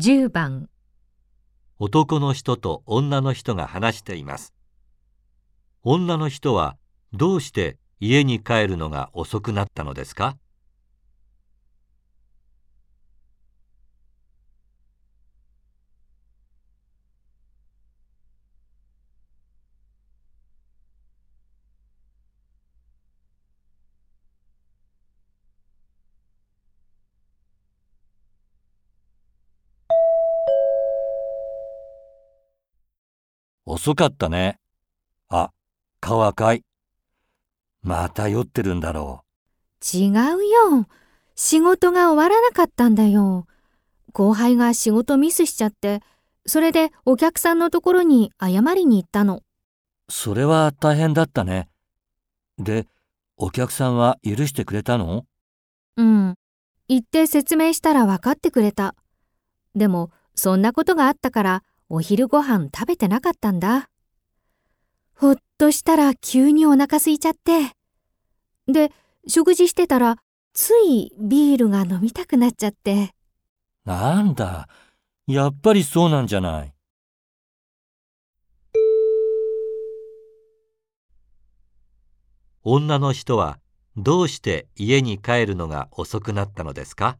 10番男の人と女の人が話しています。女の人はどうして家に帰るのが遅くなったのですか？遅かったね。あ、顔赤い。また酔ってるんだろ違うよ。仕事が終わらなかったんだよ。後輩が仕事ミスしちゃって、それでお客さんのところに謝りに行ったの。う。それは大変だったね。で、お客さんは許してくれたの？うん。行って説明したら分かってくれた。でも、そんなことがあったから、お昼ご飯食べてなかったんだ。ほっとしたら急にお腹空いちゃって。で、食事してたら、ついビールが飲みたくなっちゃって。なんだ、やっぱりそうなんじゃない。女の人はどうして家に帰るのが遅くなったのですか？